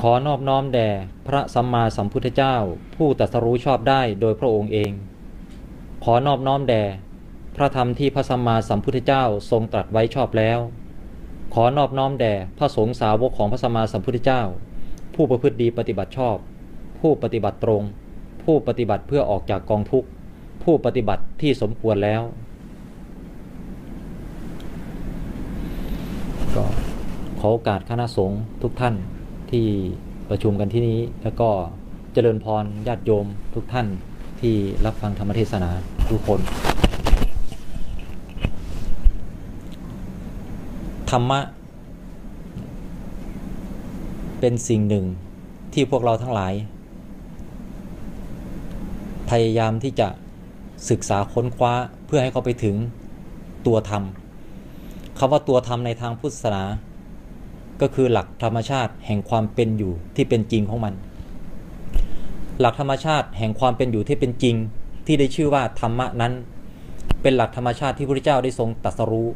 ขอนอบน้อมแด่พระสัมมาสัมพุทธเจ้า ผู้ตรัสรู้ชอบได้โดยพระองค์เอง ขอนอบน้อมแด่พระธรรมที่พระสัมมาสัมพุทธเจ้าทรงตรัสไว้ชอบแล้ว ขอนอบน้อมแด่พระสงฆ์สาวกของพระสัมมาสัมพุทธเจ้า ผู้ประพฤติดีปฏิบัติชอบ ผู้ปฏิบัติตรง ผู้ปฏิบัติเพื่อออกจากกองทุกข์ ผู้ปฏิบัติที่สมควรแล้วก็ขอโอกาสคณะสงฆ์ทุกท่าน ที่ประชุมกันที่นี้ แล้วก็เจริญพรญาติโยมทุกท่านที่รับฟังธรรมเทศนาทุกคน ธรรมะ เป็นสิ่งหนึ่งที่พวกเราทั้งหลาย พยายามที่จะศึกษาค้นคว้าเพื่อให้เขาไปถึงตัวธรรมคำว่าตัวธรรมในทางพุทธศาสนา ก็คือหลักธรรมชาติแห่งความเป็นอยู่ที่เป็นจริงของมัน หลักธรรมชาติแห่งความเป็นอยู่ที่เป็นจริง ที่ได้ชื่อว่าธรรมะนั้น เป็นหลักธรรมชาติที่พระพุทธเจ้าได้ทรงตรัสรู้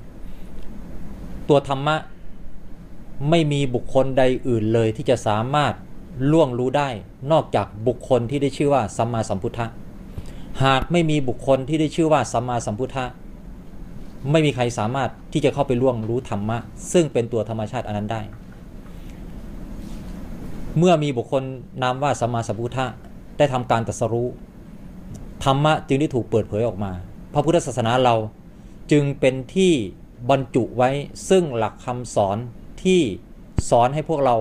ตัวธรรมะไม่มีบุคคลใดอื่นเลยที่จะสามารถล่วงรู้ได้นอกจากบุคคลที่ได้ชื่อว่าสัมมาสัมพุทธะหากไม่มีบุคคลที่ได้ชื่อว่าสัมมาสัมพุทธะ ไม่มีใครสามารถที่จะเข้าไปล่วงรู้ธรรมะ ซึ่งเป็นตัวธรรมชาติอันนั้นได้ เมื่อมีบุคคลนามว่าสัมมาสัมพุทธะได้ทำการตรัสรู้ธรรมะจึงได้ถูกเปิดเผยออกมา พระพุทธศาสนาเราจึงเป็นที่บรรจุไว้ซึ่งหลักคำสอนที่สอนให้พวกเรา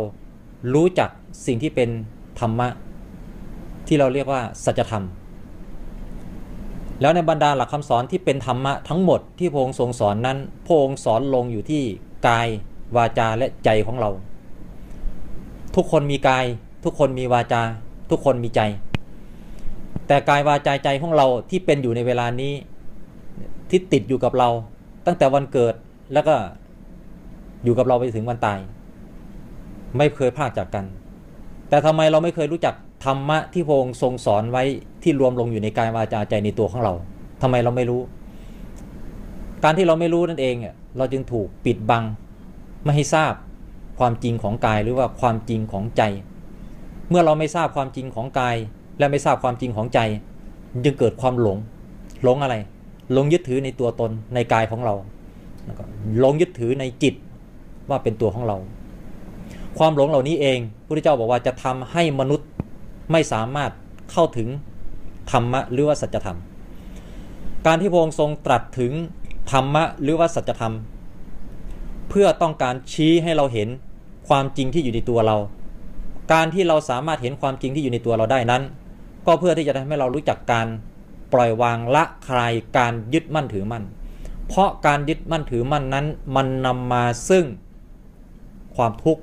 รู้จักสิ่งที่เป็นธรรมะ ที่เราเรียกว่าสัจธรรม แล้วในบรรดาหลักคำสอนที่เป็นธรรมะทั้งหมดที่พระองค์ทรงสอนนั้นพระองค์สอนลงอยู่ที่กายวาจาและใจของเรา ทุกคนมีกาย ทุกคนมีวาจา ทุกคนมีใจ แต่กายวาจาใจของเราที่เป็นอยู่ในเวลานี้ที่ติดอยู่กับเรา ตั้งแต่วันเกิดแล้วก็อยู่กับเราไปถึงวันตาย ไม่เคยพลากจากกัน แต่ทำไมเราไม่เคยรู้จัก ธรรมะที่พระองค์ทรงสอนไว้ที่รวมลงอยู่ในกายวาจาใจในตัวของเราทำไมเราไม่รู้ การที่เราไม่รู้นั่นเองเราจึงถูกปิดบังไม่ให้ทราบความจริงของกายหรือว่าความจริงของใจ เมื่อเราไม่ทราบความจริงของกาย และไม่ทราบความจริงของใจ จึงเกิดความหลง หลงอะไร หลงยึดถือในตัวตนในกายของเราหลงยึดถือในจิตว่าเป็นตัวของเรา ความหลงเหล่านี้เองพระพุทธเจ้าบอกว่าจะทำให้มนุษย์ ไม่สามารถเข้าถึงธรรมะหรือว่าสัจธรรม การที่พระองค์ทรงตรัสถึงธรรมะหรือว่าสัจธรรม เพื่อต้องการชี้ให้เราเห็นความจริงที่อยู่ในตัวเรา การที่เราสามารถเห็นความจริงที่อยู่ในตัวเราได้นั้น ก็เพื่อที่จะทำให้เรารู้จักการปล่อยวางละคลายการยึดมั่นถือมั่น เพราะการยึดมั่นถือมั่นนั้น มันนำมาซึ่งความทุกข์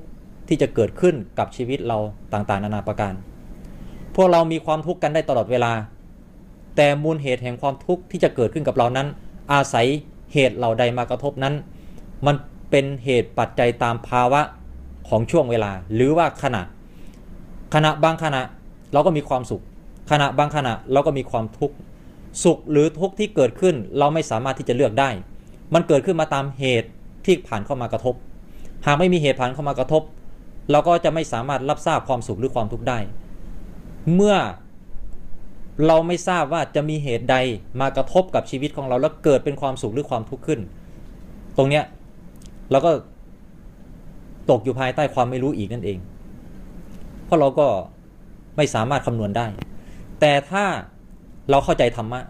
ที่จะเกิดขึ้นกับชีวิตเราต่างๆ นานาประการ พวกเรามีความทุกข์กันได้ตลอดเวลา แต่มูลเหตุแห่งความทุกข์ที่จะเกิดขึ้นกับเรานั้น อาศัยเหตุเหล่าใดมากระทบนั้น มันเป็นเหตุปัจจัยตามภาวะของช่วงเวลา หรือว่าขณะ ขณะบางขณะเราก็มีความสุข ขณะบางขณะเราก็มีความทุกข์สุขหรือทุกข์ที่เกิดขึ้นเราไม่สามารถที่จะเลือกได้ มันเกิดขึ้นมาตามเหตุที่ผ่านเข้ามากระทบ หากไม่มีเหตุผ่านเข้ามากระทบ เราก็จะไม่สามารถรับทราบความสุขหรือความทุกข์ได้ เมื่อเราไม่ทราบว่าจะมีเหตุใดมากระทบกับชีวิตของเราแล้วเกิดเป็นความสุขหรือความทุกข์ขึ้น ตรงเนี้ยเราก็ตกอยู่ภายใต้ความไม่รู้อีกนั่นเอง เพราะเราก็ไม่สามารถคำนวณได้ แต่ถ้าเราเข้าใจธรรมะ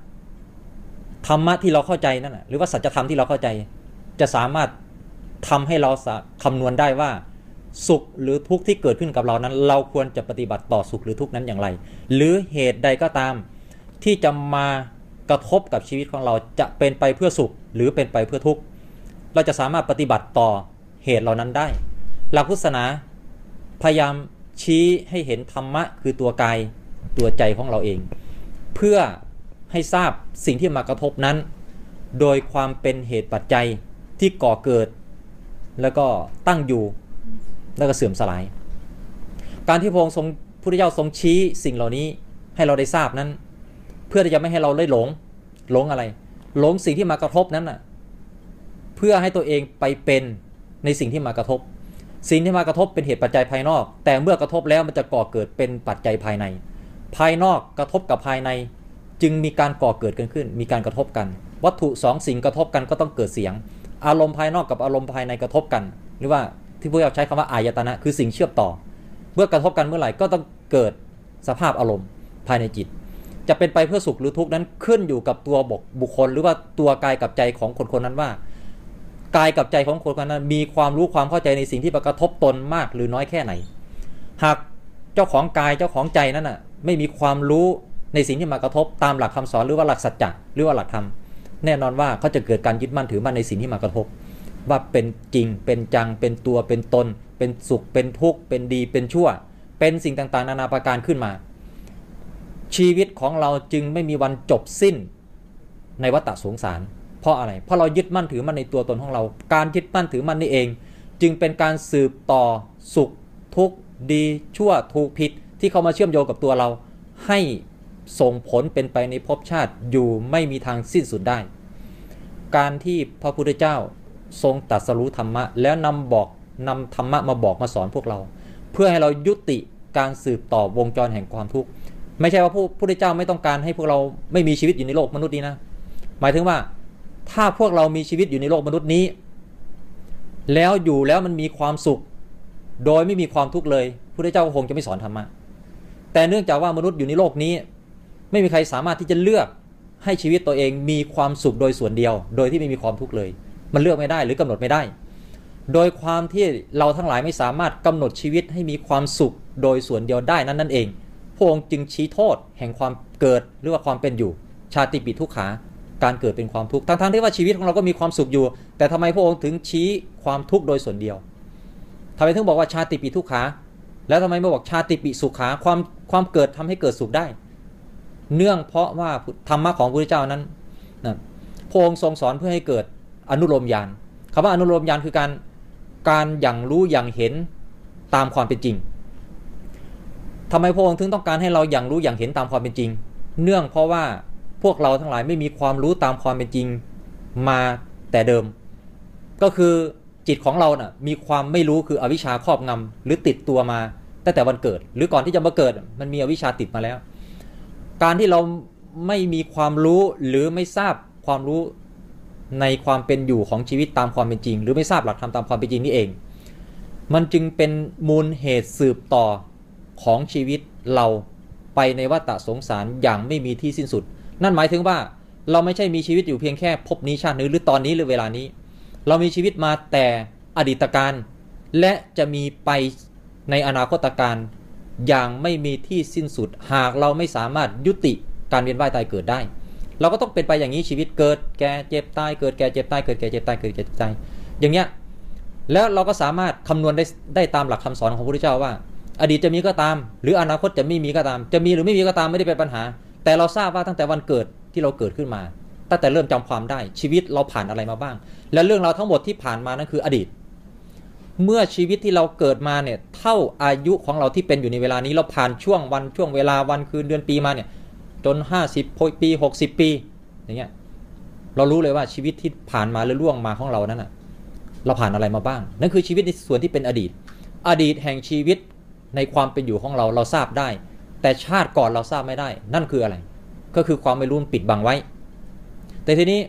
ธรรมะที่เราเข้าใจนั่นแหะหรือว่าสัจธรรมที่เราเข้าใจ จะสามารถทำให้เราคำนวณได้ว่า สุขหรือทุกข์ที่เกิดขึ้นกับเรานั้น เราควรจะปฏิบัติต่อสุขหรือทุกข์นั้นอย่างไร หรือเหตุใดก็ตาม ที่จะมากระทบกับชีวิตของเราจะเป็นไปเพื่อสุขหรือเป็นไปเพื่อทุกข์เราจะสามารถปฏิบัติต่อเหตุเหล่านั้นได้ หลักพุทธศาสนาพยายามชี้ให้เห็นธรรมะคือตัวกายตัวใจของเราเอง เพื่อให้ทราบสิ่งที่มากระทบนั้น โดยความเป็นเหตุปัจจัยที่ก่อเกิด แล้วก็ตั้งอยู่ แล้วก็เสื่อมสลาย การที่พระองค์ทรงพุทธเจ้าทรงชี้สิ่งเหล่านี้ให้เราได้ทราบนั้น เพื่อที่จะไม่ให้เราได้หลงหลงอะไร หลงสิ่งที่มากระทบนั้นน่ะเพื่อให้ตัวเองไปเป็นในสิ่งที่มากระทบ สิ่งที่มากระทบเป็นเหตุปัจจัยภายนอก แต่เมื่อกระทบแล้วมันจะก่อเกิดเป็นปัจจัยภายใน ภายนอกกระทบกับภายในจึงมีการก่อเกิดกันขึ้น มีการกระทบกัน วัตถุสองสิ่งกระทบกันก็ต้องเกิดเสียง อารมณ์ภายนอกกับอารมณ์ภายในกระทบกัน หรือว่า ที่พวกเราใช้คำว่าอายตนะคือสิ่งเชื่อมต่อ เมื่อกระทบกันเมื่อไหร่ก็ต้องเกิดสภาพอารมณ์ภายในจิต จะเป็นไปเพื่อสุขหรือทุกข์นั้นขึ้นอยู่กับตัวบกบุคคล หรือว่าตัวกายกับใจของคนคนนั้นว่ากายกับใจของคนคนนั้นมีความรู้ความเข้าใจในสิ่งที่กระทบตนมากหรือน้อยแค่ไหน หากเจ้าของกายเจ้าของใจนั้นน่ะไม่มีความรู้ในสิ่งที่มากระทบตามหลักคำสอนหรือว่าหลักสัจจะหรือว่าหลักธรรมแน่นอนว่าเขาจะเกิดการยึดมั่นถือมั่นในสิ่งที่มากระทบ ว่าเป็นจริง เป็นจัง เป็นตัว เป็นตน เป็นสุข เป็นทุกข์ เป็นดี เป็นชั่ว เป็นสิ่งต่างๆ นานาประการขึ้นมา ชีวิตของเราจึงไม่มีวันจบสิ้นในวัฏสงสาร เพราะอะไร เพราะเรายึดมั่นถือมั่นในตัวตนของเรา การยึดมั่นถือมั่นนี่เอง จึงเป็นการสืบต่อสุข ทุกข์ ดี ชั่ว ถูกผิด ที่เขามาเชื่อมโยงกับตัวเรา ให้ส่งผลเป็นไปในภพชาติอยู่ไม่มีทางสิ้นสุดได้ การที่พระพุทธเจ้า ทรงตรัสรู้ธรรมะ แล้วนำบอกนำธรรมะมาบอกมาสอนพวกเรา เพื่อให้เรายุติการสืบต่อวงจรแห่งความทุกข์ไม่ใช่ว่าผู้พุทธเจ้าไม่ต้องการให้พวกเราไม่มีชีวิตอยู่ในโลกมนุษย์นี้นะ หมายถึงว่าถ้าพวกเรามีชีวิตอยู่ในโลกมนุษย์นี้ แล้วอยู่แล้วมันมีความสุข โดยไม่มีความทุกข์เลยพุทธเจ้าคงจะไม่สอนธรรมะแต่เนื่องจากว่ามนุษย์อยู่ในโลกนี้ ไม่มีใครสามารถที่จะเลือกให้ชีวิตตัวเองมีความสุขโดยส่วนเดียว โดยที่ไม่มีความทุกข์เลย มันเลือกไม่ได้หรือกำหนดไม่ได้ โดยความที่เราทั้งหลายไม่สามารถกำหนดชีวิตให้มีความสุขโดยส่วนเดียวได้นั้นนั่นเอง พระองค์จึงชี้โทษแห่งความเกิดหรือว่าความเป็นอยู่ ชาติปิทุกขา การเกิดเป็นความทุกข์ทั้งๆที่ว่าชีวิตของเราก็มีความสุขอยู่ แต่ทำไมพระองค์ถึงชี้ความทุกข์โดยส่วนเดียวทำไมถึงบอกว่าชาติปิทุกขา แล้วทำไมไม่บอกชาติปิสุขา ความความเกิดทำให้เกิดสุขได้ เนื่องเพราะว่าธรรมะของพระพุทธเจ้านั้นนะพระองค์ทรงสอนเพื่อให้เกิด อนุโลมญาณคำว่าอนุโลมญาณคือการการอย่างรู้อย่างเห็นตามความเป็นจริงทำไมพระองค์ถึงต้องการให้เราอย่างรู้อย่างเห็นตามความเป็นจริง เนื่องเพราะว่าพวกเราทั้งหลายไม่มีความรู้ตามความเป็นจริงมาแต่เดิม ก็คือจิตของเรานะ่ะมีความไม่รู้คืออวิชชาครอบงำหรือติดตัวมาตั้งแต่วันเกิด หรือก่อนที่จะมาเกิดมันมีอวิชชาติดมาแล้ว การที่เราไม่มีความรู้หรือไม่ทราบความรู้ ในความเป็นอยู่ของชีวิตตามความเป็นจริง หรือไม่ทราบหลักธรรมตามความเป็นจริงนี่เอง มันจึงเป็นมูลเหตุสืบต่อของชีวิตเราไปในวัฏสงสารอย่างไม่มีที่สิ้นสุด นั่นหมายถึงว่าเราไม่ใช่มีชีวิตอยู่เพียงแค่พบนี้ชาตินี้หรือตอนนี้หรือเวลานี้ เรามีชีวิตมาแต่อดีตการ และจะมีไปในอนาคตการอย่างไม่มีที่สิ้นสุด หากเราไม่สามารถยุติการเวียนว่ายตายเกิดได้ เราก็ต้องเป็นไปอย่างนี้ชีวิตเกิดแก่เจ็บตายเกิดแก่เจ็บตายเกิดแก่เจ็บตายเกิดแก่เจ็บตายอย่างเงี้ยแล้วเราก็สามารถคำนวณได้ได้ตามหลักคำสอนของพระพุทธเจ้าว่า อดีตจะมีก็ตาม หรืออนาคตจะไม่มีก็ตาม จะมีหรือไม่มีก็ตามไม่ได้เป็นปัญหา แต่เราทราบว่าตั้งแต่วันเกิดที่เราเกิดขึ้นมา ตั้งแต่เริ่มจำความได้ชีวิตเราผ่านอะไรมาบ้าง และเรื่องเราทั้งหมดที่ผ่านมานั่นคืออดีต เมื่อชีวิตที่เราเกิดมาเนี่ยเท่าอายุของเราที่เป็นอยู่ในเวลานี้เราผ่านช่วงวันช่วงเวลาวันคืนเดือนปีมาเนี่ย จน 50ปี 60 ปีอย่างเงี้ยเรารู้เลยว่าชีวิตที่ผ่านมาหรือล่วงมาของเรานั้นอะเราผ่านอะไรมาบ้าง นั่นคือชีวิตในส่วนที่เป็นอดีต อดีตแห่งชีวิตในความเป็นอยู่ของเราเราทราบได้ แต่ชาติก่อนเราทราบไม่ได้ นั่นคืออะไร ก็คือความไม่รู้ปิดบังไว้ แต่ทีนี้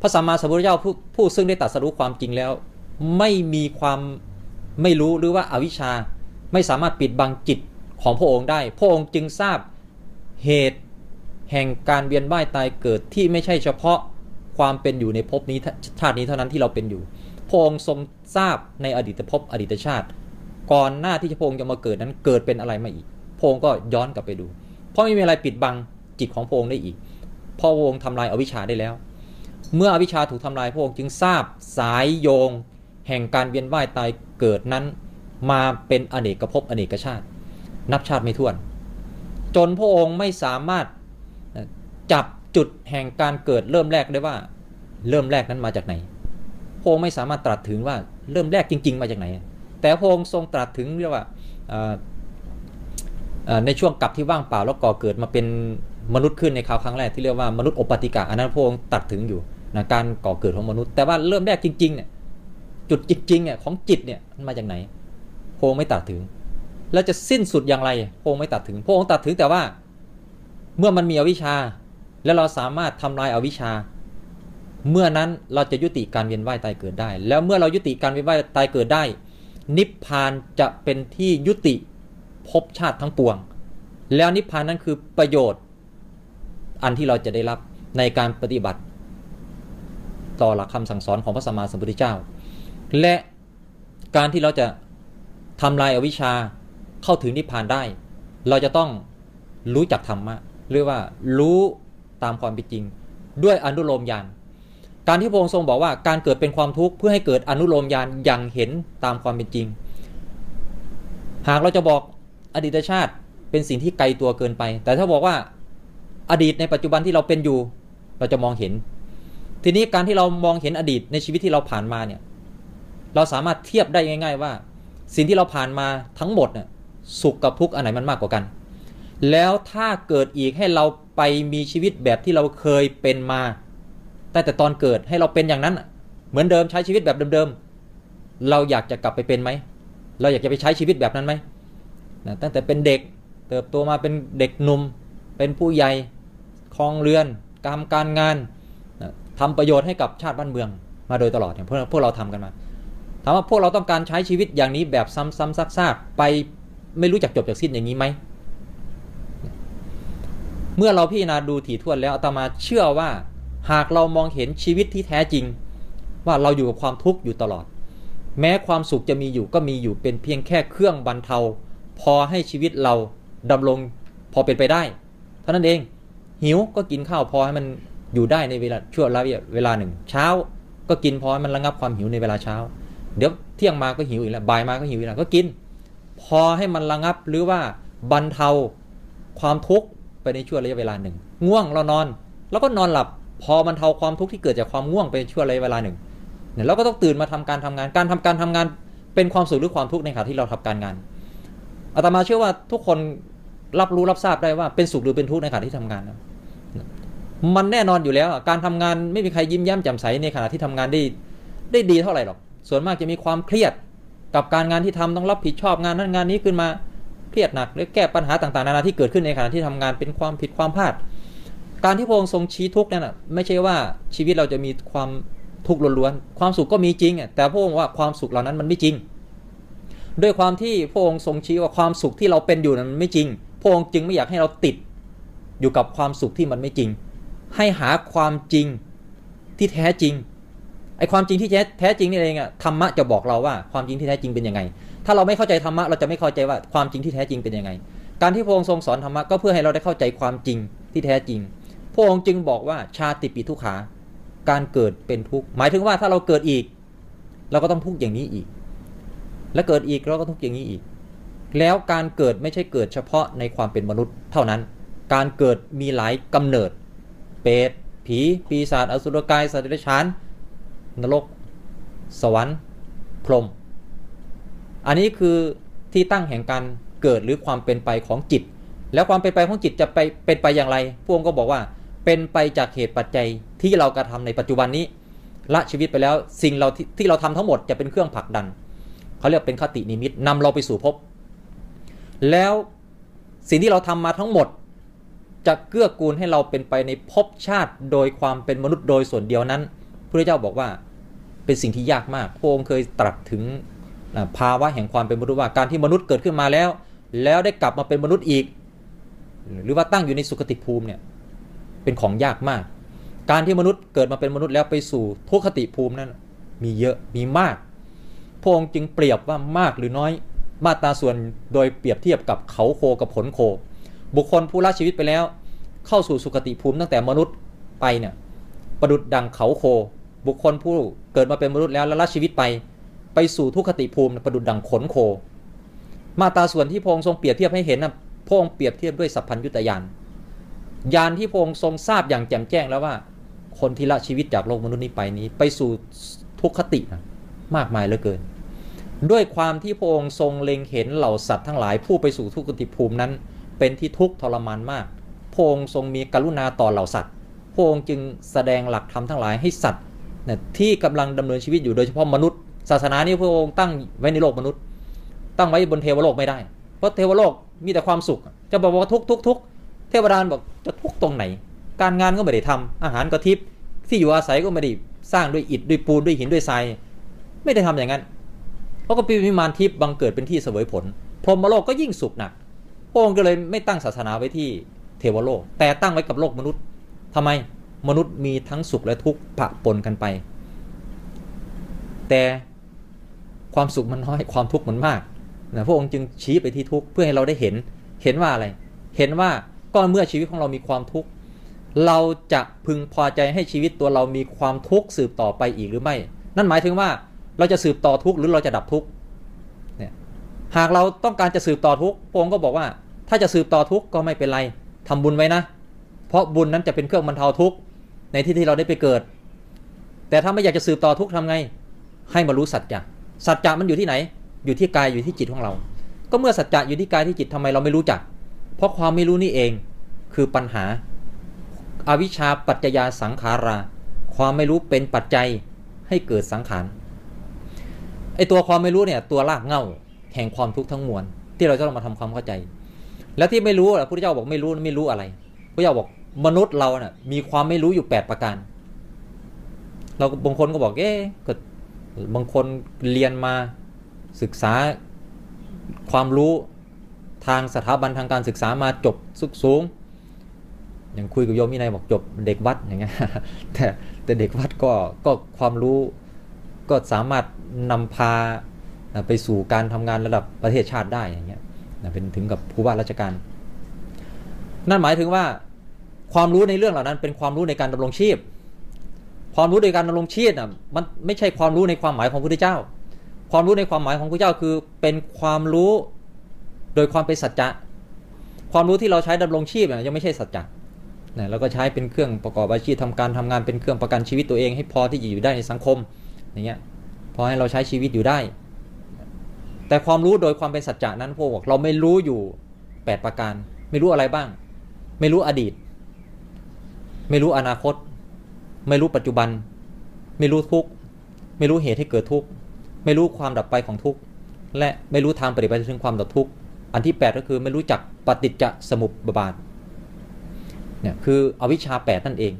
พระสัมมาสัมพุทธเจ้าผู้ผู้ซึ่งได้ตรัสรู้ความจริงแล้ว ไม่มีความไม่รู้หรือว่าอาวิชชา ไม่สามารถปิดบังจิตของพระองค์ได้ พระองค์จึงทราบเหตุ แห่งการเวียนว่ายตายเกิดที่ไม่ใช่เฉพาะความเป็นอยู่ในภพนี้ชาตินี้เท่านั้นที่เราเป็นอยู่พระองค์ทรงทราบในอดีตภพอดีตชาติ ก่อนหน้าที่พระองค์จะมาเกิดนั้นเกิดเป็นอะไรมาอีกพระองค์ก็ย้อนกลับไปดู เพราะไม่มีอะไรปิดบังจิตของพระองค์ได้อีกพระองค์ทำลายอวิชชาได้แล้ว เมื่ออวิชชาถูกทำลายพระองค์จึงทราบสายโยง แห่งการเวียนว่ายตายเกิดนั้น มาเป็นอเนกภพอเนกชาติ นับชาติไม่ถ้วน จนพระองค์ไม่สามารถ จับจุดแห่งการเกิดเริ่มแรกได้ว่า เริ่มแรกนั้นมาจากไหนพระองค์ไม่สามารถตรัสถึงว่าเริ่มแรกจริง ๆ มาจากไหน แต่พระองค์ทรงตรัสถึงเรียกว่าในช่วงกลับที่ว่างเปล่าแล้วก่อเกิดมาเป็นมนุษย์ขึ้นในคราวครั้งแรกที่เรียกว่ามนุษย์อปติกะอันนั้นพระองค์ตัดถึงอยู่นะการก่อเกิดของมนุษย์ แต่ว่าเริ่มแรกจริงๆเนี่ยจุดจริงๆเนี่ยของจิตเนี่ยมันมาจากไหนพระองค์ไม่ตัดถึง แล้วจะสิ้นสุดอย่างไรพระองค์ไม่ตัดถึงพระองค์ตัดถึงแต่ว่า เมื่อมันมีอวิชชา แล้วเราสามารถทำลายอาวิชชา เมื่อนั้นเราจะยุติการเวียนว่ายตายเกิดได้ แล้วเมื่อเรายุติการเวียนว่ายตายเกิดได้ นิพพานจะเป็นที่ยุติภพชาติทั้งปวง แล้วนิพพานนั้นคือประโยชน์อันที่เราจะได้รับในการปฏิบัติ ต่อหลักคำสั่งสอนของพระสัมมาสัมพุทธเจ้า และการที่เราจะทำลายอาวิชชาเข้าถึงนิพพานได้ เราจะต้องรู้จักธรรมะหรือว่ารู้ ตามความเป็นจริง ด้วยอนุโลมญาณการที่พระองค์ทรงบอกว่าการเกิดเป็นความทุกข์เพื่อให้เกิดอนุโลมญาณอย่างเห็นตามความเป็นจริง หากเราจะบอกอดีตชาติเป็นสิ่งที่ไกลตัวเกินไป แต่ถ้าบอกว่าอดีตในปัจจุบันที่เราเป็นอยู่ เราจะมองเห็น ทีนี้การที่เรามองเห็นอดีตในชีวิตที่เราผ่านมาเนี่ยเราสามารถเทียบได้ง่าย ๆ ว่า สิ่งที่เราผ่านมาทั้งหมดน่ยสุขกับทุกข์อันไหนมันมากกว่ากัน แล้วถ้าเกิดอีกให้เรา ไปมีชีวิตแบบที่เราเคยเป็นมาตั้งแต่ตอนเกิดให้เราเป็นอย่างนั้น เหมือนเดิมใช้ชีวิตแบบเดิมๆเราอยากจะกลับไปเป็นไหมเราอยากจะไปใช้ชีวิตแบบนั้นไหมนะตั้งแต่เป็นเด็กเติบโตมาเป็นเด็กหนุ่มเป็นผู้ใหญ่คลองเรือนการการงานนะทำประโยชน์ให้กับชาติบ้านเมือง มาโดยตลอดอย่างพวกพวกเราทำกันมาถามว่าพวกเราต้องการใช้ชีวิตอย่างนี้แบบซ้ำๆซากๆไปไม่รู้จักจบจากสิ้นอย่างนี้ไหม เมื่อเราพิจารณาดูถี่ถ้วนแล้วอาตมาเชื่อว่าหากเรามองเห็นชีวิตที่แท้จริง ว่าเราอยู่กับความทุกข์อยู่ตลอด แม้ความสุขจะมีอยู่ก็มีอยู่เป็นเพียงแค่เครื่องบรรเทา พอให้ชีวิตเราดำรงพอเป็นไปได้เท่านั้นเองหิวก็กินข้าวพอให้มันอยู่ได้ในเวลาช่วงเวลาหนึ่ง เช้าก็กินพอให้มันระงับความหิวในเวลาเช้า เดี๋ยวเที่ยงมาก็หิวอีกแล้วบ่ายมาก็หิวอีกแล้วก็กิน พอให้มันระงับหรือว่าบรรเทาความทุกข์ ในช่วงระยะเวลาหนึ่ง ง่วงเรานอน แล้วก็นอนหลับ พอมันเทาความทุกข์ที่เกิดจากความง่วงไปช่วงระยะเวลาหนึ่งเนี่ยเราก็ต้องตื่นมาทำการทำงาน การทำการทำงาน เป็นความสุขหรือความทุกข์ในขณะที่เราทำการงานอาตมาเชื่อว่าทุกคนรับรู้รับทราบได้ว่าเป็นสุขหรือเป็นทุกข์ในขณะที่ทำงาน มันแน่นอนอยู่แล้ว การทำงานไม่มีใครยิ้มแย้มแจ่มใสในขณะที่ทำงานได้ได้ดีเท่าไหร่หรอก ส่วนมากจะมีความเครียดกับการงานที่ทำต้องรับผิดชอบงานนั้นงานนี้ขึ้นมา เครียดหนัก หรือแก้ปัญหาต่างๆ นานาที่เกิดขึ้นในขณะที่ทำงานเป็นความผิดความพลาด การที่พระองค์ทรงชี้ทุกข์นั่นไม่ใช่ว่าชีวิตเราจะมีความทุกข์ล้วนๆความสุขก็มีจริงอะแต่พระองค์ว่าความสุขเหล่านั้นมันไม่จริง ด้วยความที่พระองค์ทรงชี้ว่าความสุขที่เราเป็นอยู่นั้นมันไม่จริง พระองค์จึงไม่อยากให้เราติดอยู่กับความสุขที่มันไม่จริง ให้หาความจริงที่แท้จริงไอ้ความจริงที่แท้แท้จริงนี่เองอะธรรมะจะบอกเราว่าความจริงที่แท้จริงเป็นยังไง ถ้าเราไม่เข้าใจธรรมะเราจะไม่เข้าใจว่าความจริงที่แท้จริงเป็นยังไง การที่พระองค์ทรงสอนธรรมะก็เพื่อให้เราได้เข้าใจความจริงที่แท้จริง พระองค์จึงบอกว่าชาติปีทุกขา การเกิดเป็นทุกข์หมายถึงว่าถ้าเราเกิดอีก เราก็ต้องทุกข์อย่างนี้อีก และเกิดอีกเราก็ทุกข์อย่างนี้อีก แล้วการเกิดไม่ใช่เกิดเฉพาะในความเป็นมนุษย์เท่านั้น การเกิดมีหลายกำเนิด เปรตผีปีศาจอสุรกายสัตว์เดรัจฉานนรก สวรรค์ พรหม อันนี้คือที่ตั้งแห่งการเกิดหรือความเป็นไปของจิต แล้วความเป็นไปของจิตจะไปเป็นไปอย่างไรพวกองก็บอกว่า เป็นไปจากเหตุปัจจัยที่เรากระทาในปัจจุบันนี้ละชีวิตไปแล้วสิ่งเราที่เราทำทั้งหมดจะเป็นเครื่องผลักดันเขาเรียกเป็นคตินิมิตนำเราไปสู่ภพแล้วสิ่งที่เราทำมาทั้งหมด จะเกื้อกูลให้เราเป็นไปในภพชาติโดยความเป็นมนุษย์โดยส่วนเดียวนั้นพระเจ้าบอกว่าเป็นสิ่งที่ยากมากพระองค์เคยตรัสถึง ภาวะแห่งความเป็นมนุษย์ว่าการที่มนุษย์เกิดขึ้นมาแล้ว แล้วได้กลับมาเป็นมนุษย์อีก หรือว่าตั้งอยู่ในสุคติภูมิเนี่ยเป็นของยากมาก การที่มนุษย์เกิดมาเป็นมนุษย์แล้วไปสู่ทุกขติภูมินั้นมีเยอะมีมากพระองค์จึงเปรียบว่ามากหรือน้อยมาตราส่วนโดยเปรียบเทียบกับเขาโคกับผลโค บุคคลผู้ละชีวิตไปแล้ว เข้าสู่สุคติภูมิตั้งแต่มนุษย์ไปเนี่ยประดุดดังเขาโค บุคคลผู้เกิดมาเป็นมนุษย์แล้วแล้วละชีวิตไป ไปสู่ทุกขติภูมิประดุดดังขนโค มาตาส่วนที่พงค์ทรงเปรียบเทียบให้เห็นนะพงค์เปรียบเทียบด้วยสัพพัญญุตยานยานที่พงค์ทรงทราบอย่างแจ่มแจ้งแล้วว่า คนที่ละชีวิตจากโลกมนุษย์นี้ไปนี้ ไปสู่ทุกขตินะมากมายเหลือเกิน ด้วยความที่พระองค์ทรงเล็งเห็นเหล่าสัตว์ทั้งหลายผู้ไปสู่ทุกขติภูมินั้น เป็นที่ทุกข์ทรมานมากพระองค์ทรงมีกรุณาต่อเหล่าสัตว์พระองค์จึงแสดงหลักธรรมทั้งหลายให้สัตว์ที่กำลังดำเนินชีวิตอยู่โดยเฉพาะมนุษย์ ศาสนานี้พระองค์ตั้งไว้ในโลกมนุษย์ ตั้งไว้บนเทวโลกไม่ได้ เพราะเทวโลกมีแต่ความสุข จะบอกว่าทุกทุกทุกเทวดาบอกจะทุกตรงไหน การงานก็ไม่ได้ทำอาหารก็ทิพย์ที่อยู่อาศัยก็ไม่ได้สร้างด้วยอิฐด้วยปูนด้วยหินด้วยทรายไม่ได้ทำอย่างนั้นเพราะก็ปีวิมานทิพย์บังเกิดเป็นที่เสวยผล พรหมโลกก็ยิ่งสุขหนักพระองค์ก็เลยไม่ตั้งศาสนาไว้ที่เทวโลก แต่ตั้งไว้กับโลกมนุษย์ทำไมมนุษย์มีทั้งสุขและทุกข์ปะปนกันไป แต่ ความสุขมันน้อยความทุกข์มันมากนะพระองค์จึงชี้ไปที่ทุกข์เพื่อให้เราได้เห็น เห็นว่าอะไร เห็นว่าก็เมื่อชีวิตของเรามีความทุกข์เราจะพึงพอใจให้ชีวิตตัวเรามีความทุกข์สืบต่อไปอีกหรือไม่ นั่นหมายถึงว่าเราจะสืบต่อทุกข์หรือเราจะดับทุกข์เนี่ยหากเราต้องการจะสืบต่อทุกข์พระองค์ก็บอกว่า ถ้าจะสืบต่อทุกข์ก็ไม่เป็นไรทำบุญไว้นะ เพราะบุญนั้นจะเป็นเครื่องบรรเทาทุกข์ในที่ที่เราได้ไปเกิด แต่ถ้าไม่อยากจะสืบต่อทุกข์ทำไง ให้มารู้สัจจะ สัจจะมันอยู่ที่ไหน อยู่ที่กายอยู่ที่จิตของเรา ก็เมื่อสัจจะอยู่ที่กายที่จิตทำไมเราไม่รู้จัก เพราะความไม่รู้นี่เองคือปัญหาอาวิชชาปัจจยาสังขารา ความไม่รู้เป็นปัจจัยให้เกิดสังขารไอตัวความไม่รู้เนี่ยตัวรากเง้าแห่งความทุกข์ทั้งมวลที่เราจะต้องมาทำความเข้าใจ แล้วที่ไม่รู้ล่ะพระเจ้าบอกไม่รู้ไม่รู้อะไรพระเจ้าบอกมนุษย์เราเนะ่ยมีความไม่รู้อยู่ 8 ประการ เราบางคนก็บอกเอ๊ะก็ บางคนเรียนมาศึกษาความรู้ทางสถาบันทางการศึกษามาจบสุกสูง อย่างคุยกับโยมมินายบอกจบเด็กวัดอย่างเงี้ยแต่แต่เด็กวัดก็ก็ความรู้ก็สามารถนำพาไปสู่การทำงานระดับประเทศชาติได้อย่างเงี้ยเป็นถึงกับผู้ว่าราชการ นั่นหมายถึงว่าความรู้ในเรื่องเหล่านั้นเป็นความรู้ในการดำรงชีพ ความรู้ในการดำรงชีพอะมันไม่ใช่ความรู้ในความหมายของพระพุทธเจ้า ความรู้ในความหมายของพระพุทธเจ้าคือเป็นความรู้โดยความเป็นสัจจะ ความรู้ที่เราใช้ดำรงชีพยังไม่ใช่สัจจะนะแล้วก็ใช้เป็นเครื่องประกอบอาชีพทำการทำงานเป็นเครื่องประกันชีวิตตัวเอง ให้พอที่จะอยู่ได้ในสังคมอย่างเงี้ยพอให้เราใช้ชีวิตอยู่ได้ แต่ความรู้โดยความเป็นสัจจะนั้นพวกเราไม่รู้อยู่ 8 ประการ ไม่รู้อะไรบ้าง ไม่รู้อดีต ไม่รู้อนาคต ไม่รู้ปัจจุบัน ไม่รู้ทุกข์ไม่รู้เหตุให้เกิดทุกข์ไม่รู้ความดับไปของทุกข์และไม่รู้ทางปฏิบัติถึงความดับทุกข์อันที่ 8 ก็คือไม่รู้จักปฏิจจสมุปบาทเนี่ยคืออวิชชา 8 นั่นเอง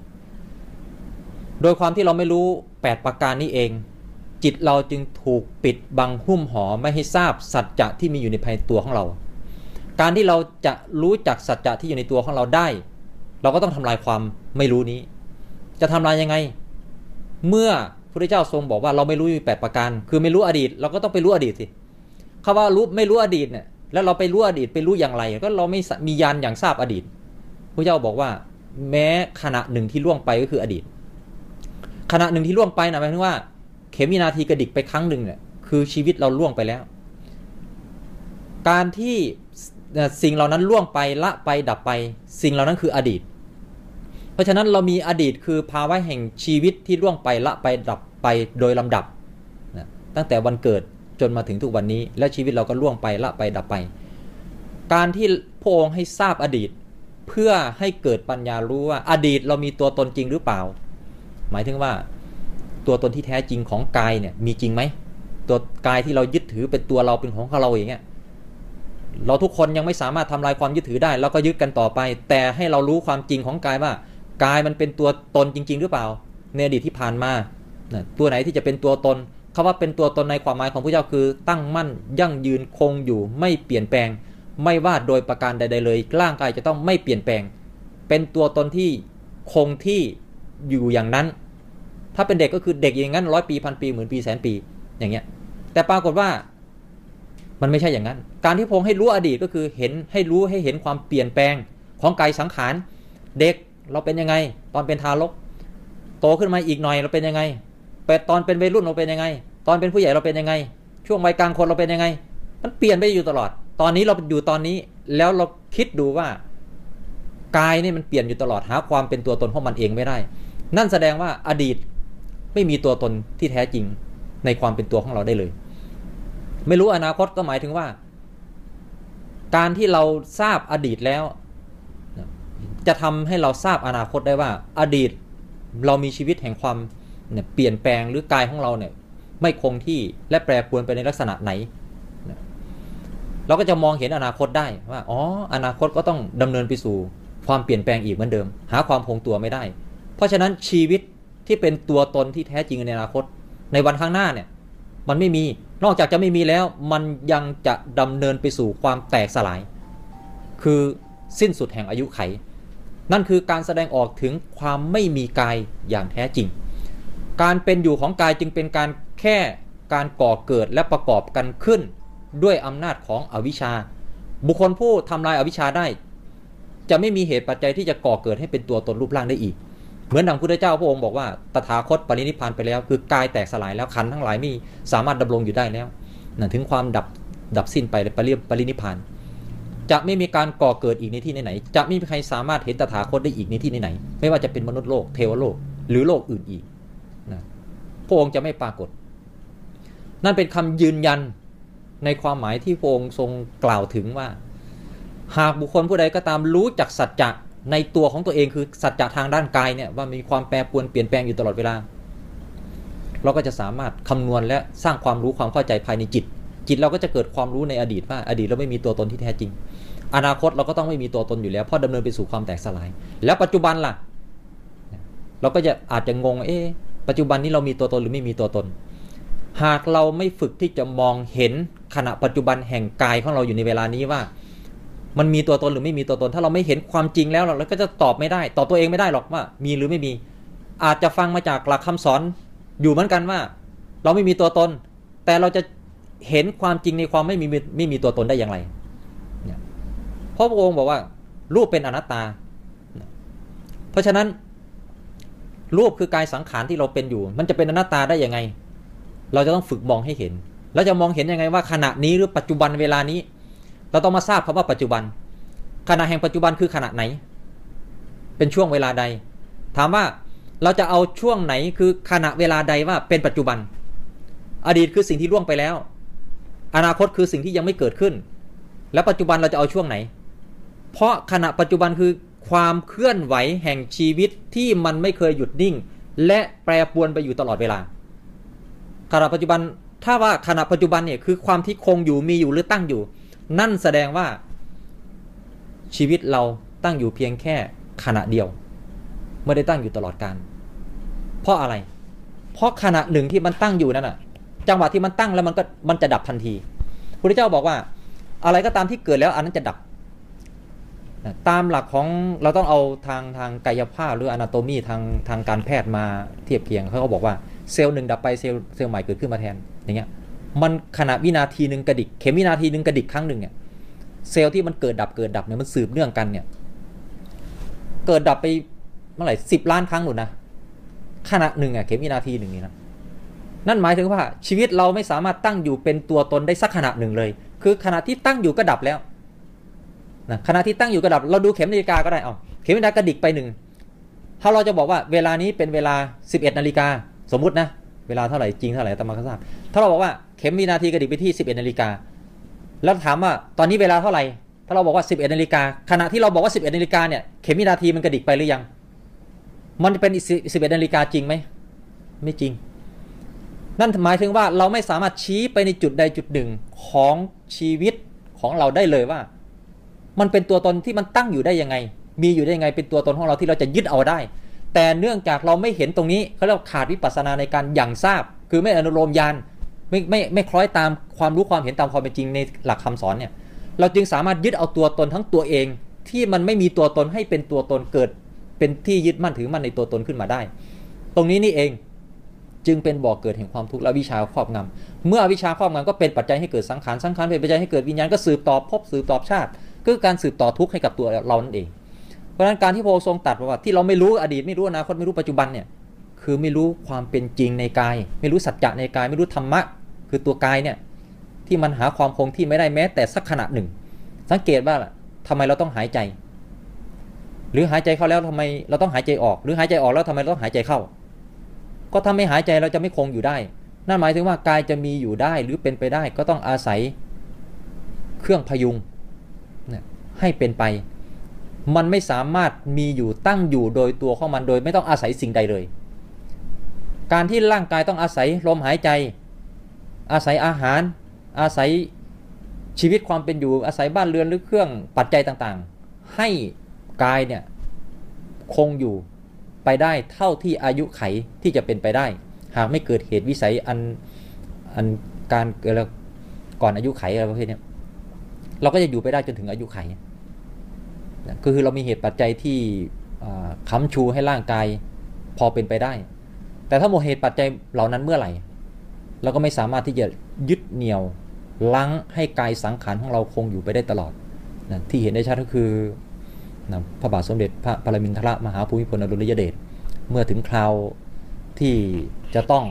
โดยความที่เราไม่รู้ 8 ประการนี้เอง จิตเราจึงถูกปิดบังหุ้มห่อไม่ให้ทราบสัจจะที่มีอยู่ในภายในตัวของเรา การที่เราจะรู้จักสัจจะที่อยู่ในตัวของเราได้ เราก็ต้องทำลายความไม่รู้นี้ จะทำลายยังไง เมื่อพระเจ้าทรงบอกว่าเราไม่รู้มีแปดประการ คือไม่รู้อดีต เราก็ต้องไปรู้อดีตสิคาว่ารู้ไม่รู้อดีตเนี่ยแล้วเราไปรู้อดีตไปรู้อย่างไร ก็เราไม่มียานอย่างทราบอดีตพระเจ้าบอกว่า แม้ขณะหนึ่งที่ล่วงไปก็คืออดีต ขณะหนึ่งที่ล่วงไปนะหมายถึงว่า เข็มวินาทีกระดิกไปครั้งหนึ่งเนี่ยคือชีวิตเราล่วงไปแล้ว การที่สิ่งเหล่านั้นล่วงไปละไปดับไป สิ่งเหล่านั้นคืออดีต ราะฉะนั้นเรามีอดีตคือภาวะแห่งชีวิตที่ล่วงไปละไปดับไปโดยลำดับนะตั้งแต่วันเกิดจนมาถึงทุกวันนี้ และชีวิตเราก็ล่วงไปละไปดับไป การที่พระองค์ให้ทราบอดีต เพื่อให้เกิดปัญญารู้ว่าอดีตเรามีตัวตนจริงหรือเปล่า หมายถึงว่าตัวตนที่แท้จริงของกายเนี่ยมีจริงไหมตัวกายที่เรายึดถือเป็นตัวเราเป็นของเราอย่างเงี้ยเราทุกคนยังไม่สามารถทำลายความยึดถือได้เราก็ยึดกันต่อไป แต่ให้เรารู้ความจริงของกายว่า กายมันเป็นตัวตนจริง ๆ หรือเปล่า ในอดีตที่ผ่านมาตัวไหนที่จะเป็นตัวตนคาว่าเป็นตัวตนในความหมายของพระเจ้าคือ ตั้งมั่นยั่งยืนคงอยู่ไม่เปลี่ยนแปลง ไม่ว่าโดยประการใด ๆ เลย ร่างกายจะต้องไม่เปลี่ยนแปลง เป็นตัวตนที่คงที่อยู่อย่างนั้น ถ้าเป็นเด็กก็คือเด็กอย่างนั้นร้อยปีพันปีหมื่นปีแสนปีอย่างเงี้ยแต่ปรากฏว่ามันไม่ใช่อย่างนั้น การที่พงให้รู้อดีตก็คือเห็นให้รู้ให้เห็นความเปลี่ยนแปลงของกายสังขาร เด็ก เราเป็นยังไง ตอนเป็นทารก โตขึ้นมาอีกหน่อยเราเป็นยังไงไปตอนเป็นวัยรุ่นเราเป็นยังไง ตอนเป็นผู้ใหญ่เราเป็นยังไง ช่วงวัยกลางคนเราเป็นยังไง มันเปลี่ยนไปอยู่ตลอด ตอนนี้เราอยู่ตอนนี้ แล้วเราคิดดูว่ากายนี่มันเปลี่ยนอยู่ตลอดหาความเป็นตัวตนของมันเองไม่ได้ นั่นแสดงว่าอดีตไม่มีตัวตนที่แท้จริงในความเป็นตัวของเราได้เลย ไม่รู้อนาคตก็หมายถึงว่า การที่เราทราบอดีตแล้ว จะทำให้เราทราบอนาคตได้ว่า อดีตเรามีชีวิตแห่งความเนี่ยเปลี่ยนแปลงหรือกายของเราเนี่ยไม่คงที่และแปรปรวนไปในลักษณะไหน เราก็จะมองเห็นอนาคตได้ว่าอ๋ออนาคตก็ต้องดำเนินไปสู่ความเปลี่ยนแปลงอีกเหมือนเดิม หาความคงตัวไม่ได้ เพราะฉะนั้นชีวิตที่เป็นตัวตนที่แท้จริงในอนาคต ในวันข้างหน้าเนี่ยมันไม่มีนอกจากจะไม่มีแล้วมันยังจะดำเนินไปสู่ความแตกสลาย คือสิ้นสุดแห่งอายุไข นั่นคือการแสดงออกถึงความไม่มีกายอย่างแท้จริง การเป็นอยู่ของกายจึงเป็นการแค่การก่อเกิดและประกอบกันขึ้น ด้วยอำนาจของอวิชชา บุคคลผู้ทำลายอาวิชชาได้ จะไม่มีเหตุปัจจัยที่จะก่อเกิดให้เป็นตัวตนรูปร่างได้อีก เหมือนดังพุทธเจ้าพระองค์บอกว่าตถาคตปรินิพานไปแล้ว คือกายแตกสลายแล้วขันทั้งหลายม่สามารถดำรงอยู่ได้แล้วนั่นถึงความดับดับสิ้นไปเลยปรินิพพาน จะไม่มีการก่อเกิดอีกในที่ไหนๆจะไม่มีใครสามารถเห็นตถาคตได้อีกในที่ไหนๆไม่ว่าจะเป็นมนุษย์โลกเทวโลกหรือโลกอื่นอีกนะพระองค์จะไม่ปรากฏ นั่นเป็นคำยืนยันในความหมายที่พระองค์ทรงกล่าวถึงว่า หากบุคคลผู้ใดก็ตามรู้จักสัจจะในตัวของตัวเองคือสัจจะทางด้านกายเนี่ยว่ามีความแปรปรวนเปลี่ยนแปลงอยู่ตลอดเวลา เราก็จะสามารถคำนวณและสร้างความรู้ความเข้าใจภายในจิต จิตเราก็จะเกิดความรู้ในอดีตว่าอดีตเราไม่มีตัวตนที่แท้จริง อนาคตเราก็ต้องไม่มีตัวตนอยู่แล้วเพราะดำเนินไปสู่ความแตกสลาย แล้วปัจจุบันล่ะ เราก็จะอาจจะงงเอ๊ะปัจจุบันนี้เรามีตัวตนหรือไม่มีตัวตน หากเราไม่ฝึกที่จะมองเห็นขณะปัจจุบันแห่งกายของเราอยู่ในเวลานี้ว่า มันมีตัวตนหรือไม่มีตัวตน ถ้าเราไม่เห็นความจริงแล้วเราก็จะตอบไม่ได้ ตอบตัวเองไม่ได้หรอกว่า มีหรือไม่มี อาจจะฟังมาจากหลักคำสอนอยู่เหมือนกันว่า เราไม่มีตัวตน แต่เราจะเห็นความจริงในความไม่มีไม่มีตัวตนได้อย่างไร เพราะพระองค์บอกว่า รูปเป็นอนัตตา เพราะฉะนั้น รูปคือกายสังขารที่เราเป็นอยู่ มันจะเป็นอนัตตาได้ยังไง เราจะต้องฝึกมองให้เห็น แล้วจะมองเห็นยังไงว่า ขณะนี้หรือปัจจุบันเวลานี้ เราต้องมาทราบคำว่าปัจจุบัน ขณะแห่งปัจจุบันคือขณะไหน เป็นช่วงเวลาใด ถามว่าเราจะเอาช่วงไหนคือขณะเวลาใดว่าเป็นปัจจุบัน อดีตคือสิ่งที่ล่วงไปแล้ว อนาคตคือสิ่งที่ยังไม่เกิดขึ้น แล้วปัจจุบันเราจะเอาช่วงไหน เพราะขณะปัจจุบันคือความเคลื่อนไหวแห่งชีวิตที่มันไม่เคยหยุดนิ่ง และแปรปรวนไปอยู่ตลอดเวลา ขณะปัจจุบันถ้าว่าขณะปัจจุบันเนี่ยคือความที่คงอยู่มีอยู่หรือตั้งอยู่ นั่นแสดงว่า ชีวิตเราตั้งอยู่เพียงแค่ขณะเดียว ไม่ได้ตั้งอยู่ตลอดการ เพราะอะไร เพราะขณะหนึ่งที่มันตั้งอยู่นั่นอะจังหวะที่มันตั้งแล้วมันก็มันจะดับทันทีพระเจ้าบอกว่า อะไรก็ตามที่เกิดแล้วอันนั้นจะดับ ตามหลักของเราต้องเอาทางทางกายภาพหรืออนาโตมีทางทางการแพทย์มาเทียบเคียงเขาก็บอกว่าเซลล์หนึ่งดับไปเซลล์เซลล์ใหม่เกิดขึ้นมาแทนอย่างเงี้ยมันขณะวินาทีหนึ่งกระดิก เข็มวินาทีหนึ่งกระดิกครั้งหนึ่งเนี่ยเซลล์ที่มันเกิดดับเกิดดับเนี่ยมันสืบเนื่องกันเนี่ยเกิดดับไปเมื่อไหร่สิบล้านครั้งหนุนนะขณะหนึ่งอะเข็มวินาทีหนึ่งนี่นะนั่นหมายถึงว่าชีวิตเราไม่สามารถตั้งอยู่เป็นตัวตนได้สักขณะหนึ่งเลย คือขณะที่ตั้งอยู่ก็ดับแล้ว นะขณะที่ตั้งอยู่ก็ดับเราดูเข็มนาฬิกาก็ได้เอาเข็มนาฬิกากระดิกไปหนึ่งถ้าเราจะบอกว่าเวลานี้เป็นเวลา 11นาฬิกาสมมุตินะเวลาเท่าไหร่จริงเท่าไหร่ตามมาก็ทราบถ้าเราบอกว่าเข็มวินาทีกระดิกไปที่ 11นาฬิกาแล้วถามว่าตอนนี้เวลาเท่าไหร่ถ้าเราบอกว่า 11นาฬิกาขณะที่เราบอกว่า 11นาฬิกาเนี่ยเข็มวินาทีมันกระดิกไปหรือยัง มันเป็น 11นาฬิกาจริงไหมไม่จริง นั่นหมายถึงว่าเราไม่สามารถชี้ไปในจุดใดจุดหนึ่งของชีวิตของเราได้เลยว่า มันเป็นตัวตนที่มันตั้งอยู่ได้ยังไง มีอยู่ได้ยังไงเป็นตัวตนของเราที่เราจะยึดเอาได้ แต่เนื่องจากเราไม่เห็นตรงนี้เขาเรียกขาดวิปัสสนาในการอย่างทราบ คือไม่อนุโลมยานไม่ไม่ไม่คล้อยตามความรู้ความเห็นตามความเป็นจริงในหลักคำสอนเนี่ยเราจึงสามารถยึดเอาตัวตนทั้งตัวเอง ที่มันไม่มีตัวตนให้เป็นตัวตนเกิด เป็นที่ยึดมั่นถือมั่นในตัวตนขึ้นมาได้ ตรงนี้นี่เองจึงเป็นบ่อกเกิดแห่งความทุกข์และวิชาครอบงำเมื่อวิชาครอบงำก็เป็นปัจจัยให้เกิดสังขารสังขารเป็นปัจจัยให้เกิดวิญญาณก็สืบต่อภพสืบต่อชาติ คือการสืบต่อทุกข์ให้กับตัวเรานั่นเอง เพราะฉะนั้นการที่พระองค์ทรงตัดว่าที่เราไม่รู้อดีตไม่รู้อนาคตไม่รู้ปัจจุบันเนี่ยคือไม่รู้ความเป็นจริงในกาย ไม่รู้สัจจะในกาย ไม่รู้ธรรมะ คือตัวกายเนี่ยที่มันหาความคงที่ไม่ได้แม้แต่สักขณะหนึ่ง สังเกตว่าทำไมเราต้องหายใจ หรือหายใจเข้าแล้วทำไมเราต้องหายใจออก หรือหายใจออกแล้วทำไมเราต้องหายใจเข้า ก็ถ้าไม่หายใจเราจะไม่คงอยู่ได้นั่นหมายถึงว่ากายจะมีอยู่ได้หรือเป็นไปได้ก็ต้องอาศัยเครื่องพยุง ให้เป็นไป มันไม่สามารถมีอยู่ตั้งอยู่โดยตัวของมันโดยไม่ต้องอาศัยสิ่งใดเลย การที่ร่างกายต้องอาศัยลมหายใจ อาศัยอาหาร อาศัยชีวิตความเป็นอยู่อาศัยบ้านเรือนหรือเครื่องปัจจัยต่างๆ ให้กายเนี่ยคงอยู่ไปได้เท่าที่อายุไขที่จะเป็นไปได้ หากไม่เกิดเหตุวิสัยอันอันการเกิดก่อนอายุไขอะไรประเภทนี้เราก็จะอยู่ไปได้จนถึงอายุไข ก็คือเรามีเหตุปัจจัยที่ค้ำชูให้ร่างกายพอเป็นไปได้ แต่ถ้าหมดเหตุปัจจัยเหล่านั้นเมื่อไหร่ เราก็ไม่สามารถที่จะยึดเหนี่ยวลังให้กายสังขารของเราคงอยู่ไปได้ตลอดนะที่เห็นได้ชัดก็คือนะพระบาทสมเด็จพระปรมินทรมหาภูมิพลอดุลยเดชเมื่อถึงคราวที่จะต้อง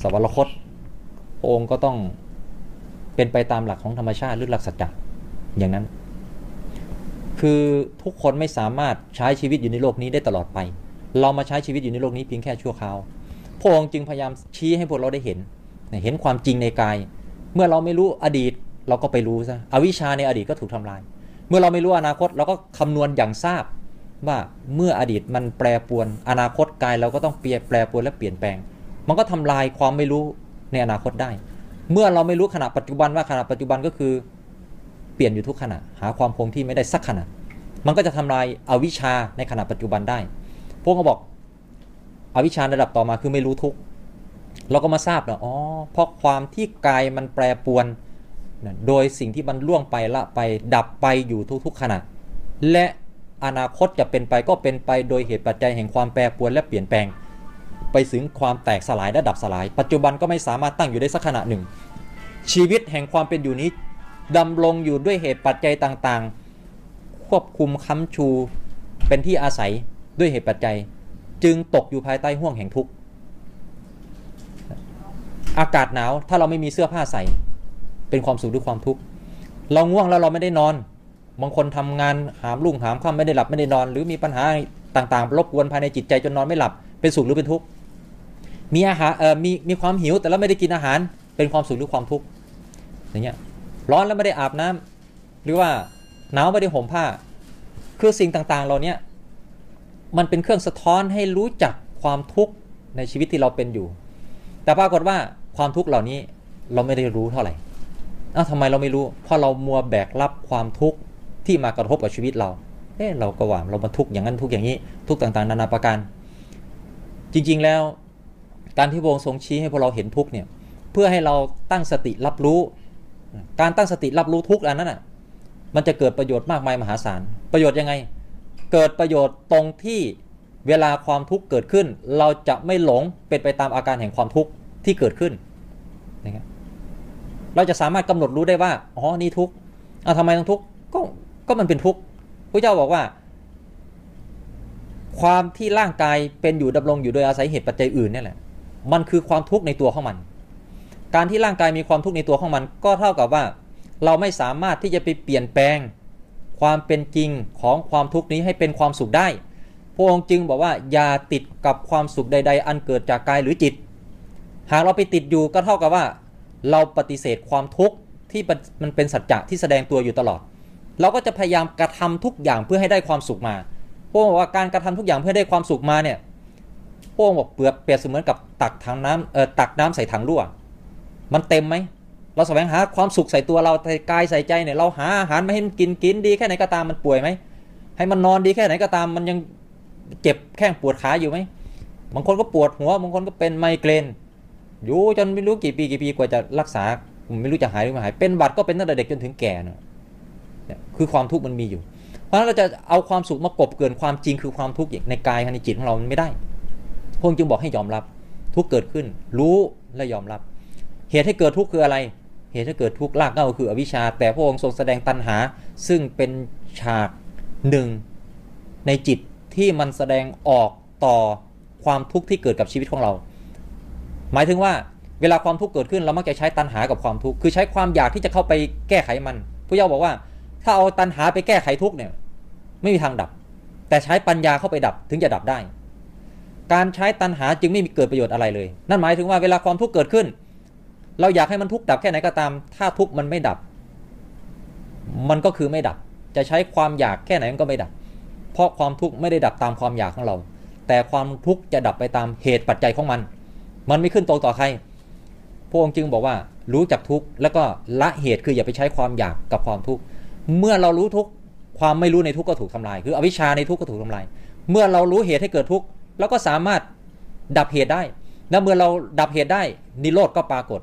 สวรรคตองค์ก็ต้องเป็นไปตามหลักของธรรมชาติหรือหลักสัจจะอย่างนั้น คือทุกคนไม่สามารถใช้ชีวิตอยู่ในโลกนี้ได้ตลอดไป เรามาใช้ชีวิตอยู่ในโลกนี้เพียงแค่ชั่วคราว พระองค์จึงพยายามชี้ให้พวกเราได้เห็น เห็นความจริงในกาย เมื่อเราไม่รู้อดีตเราก็ไปรู้ซะ อวิชชาในอดีตก็ถูกทำลาย เมื่อเราไม่รู้อนาคตเราก็คำนวณอย่างทราบว่าเมื่ออดีตมันแปรปรวน อนาคตกายเราก็ต้องเปลี่ยนแปรปรวนและเปลี่ยนแปลง มันก็ทำลายความไม่รู้ในอนาคตได้ เมื่อเราไม่รู้ขณะปัจจุบันว่าขณะปัจจุบันก็คือ เปลี่ยนอยู่ทุกขณะ หาความคงที่ไม่ได้สักขณะ มันก็จะทำลายอาวิชชาในขณะปัจจุบันได้ พวกเขาบอกอวิชชาระดับต่อมาคือไม่รู้ทุกเราก็มาทราบนะอ๋อเพราะความที่กายมันแปรปวนโดยสิ่งที่มันล่วงไปละไปดับไปอยู่ทุกๆขณะ และอนาคตจะเป็นไปก็เป็นไปโดยเหตุปัจจัยแห่งความแปรปรวนและเปลี่ยนแปลง ไปถึงความแตกสลายและดับสลาย ปัจจุบันก็ไม่สามารถตั้งอยู่ได้สักขณะหนึ่งชีวิตแห่งความเป็นอยู่นี้ ดำรงอยู่ด้วยเหตุปัจจัยต่างๆ ควบคุมค้ำชูเป็นที่อาศัยด้วยเหตุปัจจัย จึงตกอยู่ภายใต้ห่วงแห่งทุกข์อากาศหนาวถ้าเราไม่มีเสื้อผ้าใส่ เป็นความสุขหรือความทุกข์เราง่วงแล้วเราไม่ได้นอน บางคนทำงานหามลุ่งหามค่ำไม่ได้หลับไม่ได้นอน หรือมีปัญหาต่างๆ รบกวนภายในจิตใจจนนอนไม่หลับ เป็นสุขหรือเป็นทุกข์มีอาหารเอ่อมีมีความหิวแต่เราไม่ได้กินอาหาร เป็นความสุขหรือความทุกข์อย่างเงี้ย ร้อนแล้วไม่ได้อาบน้ำหรือว่าหนาวไม่ได้ห่มผ้า คือสิ่งต่างๆ เราเนี้ยมันเป็นเครื่องสะท้อนให้รู้จักความทุกข์ในชีวิตที่เราเป็นอยู่ แต่ปรากฏว่าความทุกข์เหล่านี้เราไม่ได้รู้เท่าไหร่อ้าวทำไมเราไม่รู้ เพราะเรามัวแบกรับความทุกข์ที่มากระทบกับชีวิตเรา เอ๊ะเราก็ว่าเรามาทุกข์อย่างนั้นทุกข์อย่างนี้ ทุกข์ต่างๆ นานาประการ จริงๆแล้วการที่พระองค์ทรงชี้ให้พวกเราเห็นทุกข์เนี่ย เพื่อให้เราตั้งสติรับรู้ การตั้งสติรับรู้ทุกข์อันนั้นอะมันจะเกิดประโยชน์มากมายมหาศาล ประโยชน์ยังไง เกิดประโยชน์ตรงที่เวลาความทุกข์เกิดขึ้น เราจะไม่หลงเป็นไปตามอาการแห่งความทุกข์ที่เกิดขึ้นนะครับเราจะสามารถกำหนดรู้ได้ว่า อ๋อ นี่ทุกข์อะทำไมต้องทุกข์ ก็ ก็มันเป็นทุกข์พระเจ้าบอกว่า ความที่ร่างกายเป็นอยู่ดำรงอยู่โดยอาศัยเหตุปัจจัยอื่นนี่แหละ มันคือความทุกข์ในตัวของมัน การที่ร่างกายมีความทุกข์ในตัวของมัน ก็เท่ากับว่า เราไม่สามารถที่จะไปเปลี่ยนแปลง ความเป็นจริงของความทุกข์นี้ให้เป็นความสุขได้ พระองค์จึงบอกว่าอย่าติดกับความสุขใด ๆ อันเกิดจากกายหรือจิต หากเราไปติดอยู่ก็เท่ากับว่า เราปฏิเสธความทุกข์ที่มันเป็นสัจจะที่แสดงตัวอยู่ตลอด เราก็จะพยายามกระทำทุกอย่างเพื่อให้ได้ความสุขมาพวกบอกว่าการกระทำทุกอย่างเพื่อได้ความสุขมาเนี่ยพวกบอกเปลือกเปรียบเสมือนกับตักถังน้ำเอ่อตักน้ำใส่ถังรั่ว มันเต็มไหมเราแสวงหาความสุขใส่ตัวเราใส่กายใส่ใจเนี่ยเราหาอาหารมาให้มันกินกินดีแค่ไหนก็ตามมันป่วยไหมให้มันนอนดีแค่ไหนก็ตามมันยังเจ็บแข้งปวดขาอยู่ไหมบางคนก็ปวดหัวบางคนก็เป็นไมเกรนอยู่จนไม่รู้กี่ปีกี่ปีกว่าจะรักษาไม่รู้จะหายหรือไม่หาย เป็นบัตรก็เป็นตั้งแต่เด็กจนถึงแก่นะคือความทุกข์มันมีอยู่ เพราะฉะนั้นเราจะเอาความสุขมากบเกินความจริงคือความทุกข์ในกายในจิตของเรามันไม่ได้พงจึงบอกให้ยอมรับ ทุกเกิดขึ้น รู้และยอมรับ เหตุให้เกิดทุกข์คืออะไร เหตุให้เกิดทุกข์รากเง้าคืออวิชชา แต่พระองค์ทรงแสดงตัณหา ซึ่งเป็นฉากหนึ่งในจิตที่มันแสดงออกต่อความทุกข์ที่เกิดกับชีวิตของเรา หมายถึงว่าเวลาความทุกข์เกิดขึ้นเรามักจะใช้ตัณหากับความทุกข์คือใช้ความอยากที่จะเข้าไปแก้ไขมันผู้เยาบอกว่า ถ้าเอาตัณหาไปแก้ไขทุกข์เนี่ยไม่มีทางดับ แต่ใช้ปัญญาเข้าไปดับถึงจะดับได้ การใช้ตัณหาจึงไม่มีเกิดประโยชน์อะไรเลย นั่นหมายถึงว่าเวลาความทุกข์เกิดขึ้น เราอยากให้มันทุกข์ดับแค่ไหนก็ตาม ถ้าทุกข์มันไม่ดับ มันก็คือไม่ดับ จะใช้ความอยากแค่ไหนมันก็ไม่ดับ เพราะความทุกข์ไม่ได้ดับตามความอยากของเรา แต่ความทุกข์จะดับไปตามเหตุปัจจัยของมัน มันไม่ขึ้นตรงต่อใคร พระองค์จึงบอกว่ารู้จักทุกข์แล้วก็ละเหตุคืออย่าไปใช้ความอยากกับความทุกข์ เมื่อเรารู้ทุกข์ความไม่รู้ในทุกข์ก็ถูกทำลาย คืออวิชชาในทุกข์ก็ถูกทำลาย เมื่อเรารู้เหตุให้เกิดทุกข์เราก็สามารถดับเหตุได้ แล้วเมื่อเราดับเหตุได้นิโรธก็ปรากฏ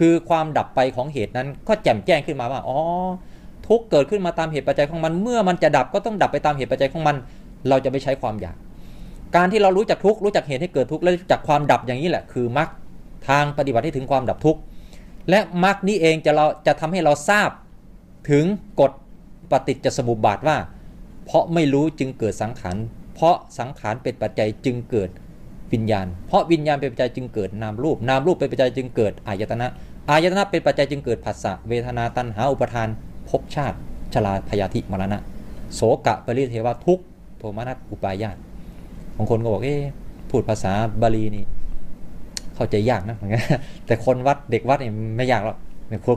คือความดับไปของเหตุนั้นก็แจ่มแจ้งขึ้นมาว่าอ๋อทุกเกิดขึ้นมาตามเหตุปัจจัยของมัน เมื่อมันจะดับก็ต้องดับไปตามเหตุปัจจัยของมัน เราจะไม่ใช้ความอยาก การที่เรารู้จักทุกรู้จักเหตุให้เกิดทุกข์และรู้จักความดับอย่างนี้แหละคือมรรคทางปฏิบัติให้ถึงความดับทุกข์และมรรคนี้เองจะเราจะทำให้เราทราบถึงกฎปฏิจจสมุปบาทว่า เพราะไม่รู้จึงเกิดสังขารเพราะสังขารเป็นปัจจัยจึงเกิดวิญญาณ เพราะวิญญาณเป็นปัจจัยจึงเกิดนามรูป นามรูปเป็นปัจจัยจึงเกิดอายตนะ อายตนะเป็นปัจจัยจึงเกิดผัสสะเวทนาตัณหาอุปทานภพชาติชราพยาธิมรณะ โสกะปริเทวะทุกโทมนัสอุปายาตบางคนก็บอกเอ๊พูดภาษาบาลีนี่ เข้าใจยากนะแต่คนวัดเด็กวัดนี่ไม่ยากหรอก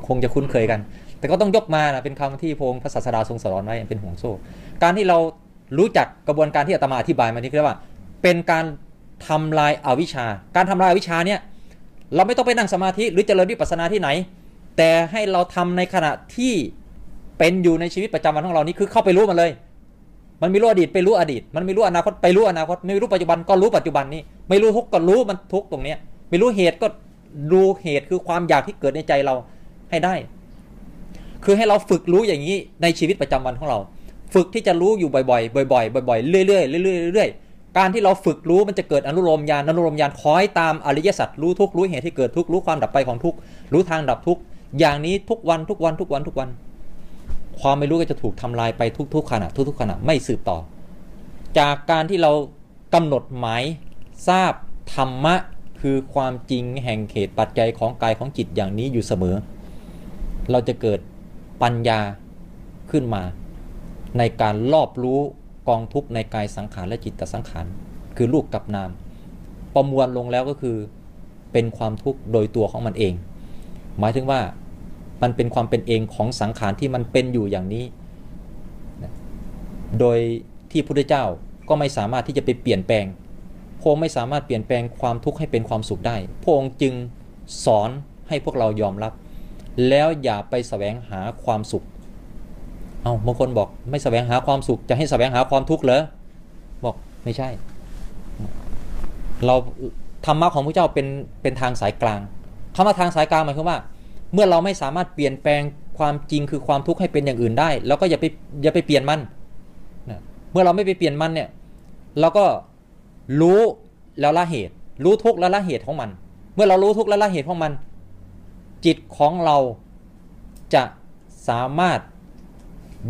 คงจะคุ้นเคยกัน แต่ก็ต้องยกมานะเป็นคำที่พงค์พระศาสดาทรงสอนไว้เป็นห่วงโซ่ การที่เรารู้จักกระบวนการที่อาตมาอธิบายมานี่คือว่า เป็นการทำลายอาวิชชา การทำลายอาวิชชาเนี่ย เราไม่ต้องไปนั่งสมาธิหรือเจริญวิปัสสนาที่ไหน แต่ให้เราทำในขณะที่เป็นอยู่ในชีวิตประจำวันของเรานี่คือเข้าไปรู้มันเลย มันไม่รู้อดีตไปรู้อดีต มันไม่รู้อนาคตไปรู้อนาคตไม่รู้ปัจจุบันก็รู้ปัจจุบันนี้ ไม่รู้ทุกก็รู้มันทุกตรงเนี้ย ไม่รู้เหตุก็รู้เหตุคือความอยากที่เกิดในใจเราให้ได้ คือให้เราฝึกรู้อย่างนี้ในชีวิตประจำวันของเรา ฝึกที่จะรู้อยู่บ่อยๆบ่อยๆบ่อยๆเรื่อยๆเรื่อยๆเรื่อยๆ การที่เราฝึกรู้มันจะเกิดอนุโลมญาณอนุโลมญาณคอยตามอริยสัจรู้ทุกรู้เหตุที่เกิดทุกรู้ความดับไปของทุกรู้ทางดับทุกอย่างนี้ทุกวันทุกวันทุกวันทุกวัน ความไม่รู้ก็จะถูกทำลายไปทุกๆขณะทุกๆขณะไม่สืบต่อ จากการที่เรากำหนดหมายทราบธรรมะคือความจริงแห่งเหตุปัจจัยของกายของจิตอย่างนี้อยู่เสมอ เราจะเกิดปัญญาขึ้นมา ในการรอบรู้ กองทุกข์ในกายสังขารและจิตตสังขาร คือรูปกับนาม ประมวลลงแล้วก็คือเป็นความทุกข์โดยตัวของมันเอง หมายถึงว่ามันเป็นความเป็นเองของสังขารที่มันเป็นอยู่อย่างนี้ โดยที่พระพุทธเจ้าก็ไม่สามารถที่จะไปเปลี่ยนแปลงพระองค์ไม่สามารถเปลี่ยนแปลงความทุกข์ให้เป็นความสุขได้ พระองค์จึงสอนให้พวกเรายอมรับ แล้วอย่าไปแสวงหาความสุข เอาบางคนบอกไม่แสวงหาความสุขจะให้แสวงหาความทุกข์เหรอบอกไม่ใช่ เราธรรมะของพระเจ้าเป็นเป็นทางสายกลางคำว่าทางสายกลางหมายความว่า เมื่อเราไม่สามารถเปลี่ยนแปลงความจริงคือความทุกข์ให้เป็นอย่างอื่นได้เราก็อย่าไปอย่าไปเปลี่ยนมันนะเมื่อเราไม่ไปเปลี่ยนมันเนี่ยเราก็รู้แล้วละเหตุ รู้ทุกข์แล้วละเหตุของมัน เมื่อเรารู้ทุกข์แล้วละเหตุของมัน จิตของเราจะสามารถ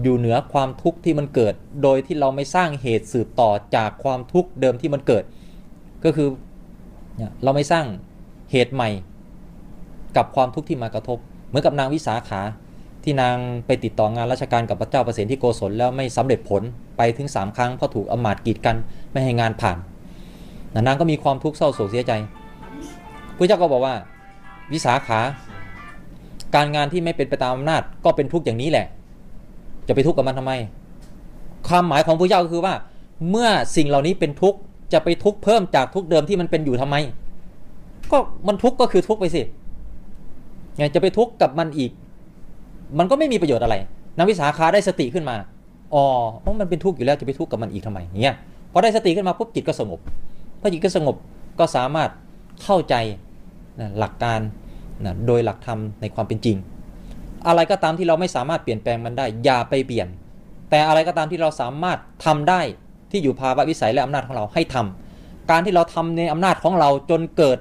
อยู่เหนือความทุกข์ที่มันเกิด โดยที่เราไม่สร้างเหตุสืบต่อจากความทุกข์เดิมที่มันเกิด ก็คือเราไม่สร้างเหตุใหม่ กับความทุกข์ที่มากระทบ เหมือนกับนางวิสาขาที่นางไปติดต่องานราชการกับพระเจ้าประสิทธิโกศลแล้วไม่สำเร็จผลไปถึง 3 ครั้งเพราะถูกอมาตกีดกันไม่ให้งานผ่านนางก็มีความทุกข์เศร้าโศกเสียใจพระเจ้าก็บอกว่า วิสาขา การงานที่ไม่เป็นไปตามอำนาจก็เป็นทุกข์อย่างนี้แหละ จะไปทุกข์กับมันทำไม ความหมายของพระเจ้าก็คือว่า เมื่อสิ่งเหล่านี้เป็นทุกข์จะไปทุกข์เพิ่มจากทุกข์เดิมที่มันเป็นอยู่ทำไม ก็มันทุกข์ก็คือทุกข์ไปสิไงจะไปทุกข์กับมันอีก มันก็ไม่มีประโยชน์อะไรนางวิสาขาได้สติขึ้นมาอ๋อมันเป็นทุกข์อยู่แล้วจะไปทุกข์กับมันอีกทำไมเนี่ยพอได้สติขึ้นมาปุ๊บจิตก็สงบพอจิตก็สงบก็สามารถเข้าใจหลักการโดยหลักธรรมในความเป็นจริง อะไรก็ตามที่เราไม่สามารถเปลี่ยนแปลงมันได้ อย่าไปเปลี่ยน แต่อะไรก็ตามที่เราสามารถทำได้ที่อยู่ภาวะวิสัยและอำนาจของเราให้ทำการที่เราทำในอำนาจของเราจนเกิด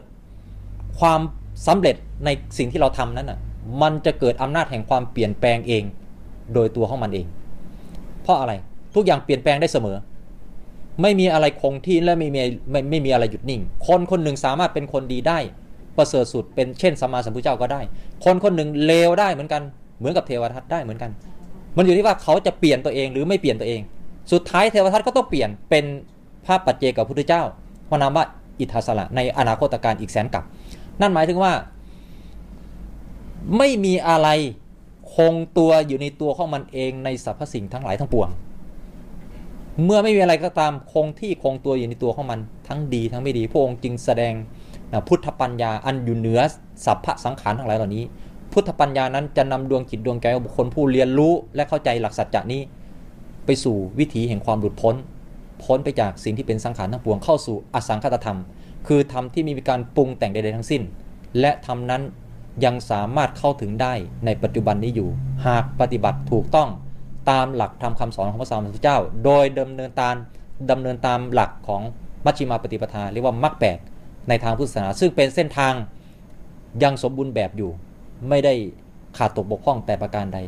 ความสำเร็จในสิ่งที่เราทำนั้นอะมันจะเกิดอำนาจแห่งความเปลี่ยนแปลงเอง โดยตัวของมันเอง เพราะอะไรทุกอย่างเปลี่ยนแปลงได้เสมอ ไม่มีอะไรคงที่และไม่มีไม่ไม่มีอะไรหยุดนิ่ง คนคนหนึ่งสามารถเป็นคนดีได้ ประเสริฐสุดเป็นเช่นสมมาสัมพุทธเจ้าก็ได้ คนคนหนึ่งเลวได้เหมือนกันเหมือนกับเทวทัตได้เหมือนกัน มันอยู่ที่ว่าเขาจะเปลี่ยนตัวเองหรือไม่เปลี่ยนตัวเอง สุดท้ายเทวทัตก็ต้องเปลี่ยนเป็นภาพปัจเจกับพุทธเจ้าพระนามว่าอิทธาสละในอนาคตการอีกแสนกับ นั่นหมายถึงว่า ไม่มีอะไรคงตัวอยู่ในตัวของมันเองในสรรพสิ่งทั้งหลายทั้งปวง เมื่อไม่มีอะไรก็ตามคงที่คงตัวอยู่ในตัวของมันทั้งดีทั้งไม่ดีพระองค์จึงแสดง พุทธปัญญาอันอยู่เหนือสัพพะสังขารทั้งหลายเหล่านี้ พุทธปัญญานั้นจะนำดวงจิตดวงใจของบุคคลผู้เรียนรู้และเข้าใจหลักสัจจะนี้ ไปสู่วิถีแห่งความหลุดพ้น พ้นไปจากสิ่งที่เป็นสังขารทั้งปวงเข้าสู่อสังคตธรรม คือธรรมที่มีการปรุงแต่งใดๆทั้งสิ้น และธรรมนั้นยังสามารถเข้าถึงได้ในปัจจุบันนี้อยู่ หากปฏิบัติถูกต้องตามหลักธรรมคำสอนของพระสัมมาสัมพุทธเจ้า โดยดำเนินตามดำเนินตามหลักของมัชฌิมาปฏิปทาเรียกว่ามรรคแปด ในทางพุทธศาสนา ซึ่งเป็นเส้นทางยังสมบูรณ์แบบอยู่ ไม่ได้ขาดตกบกพร่องแต่ประการใด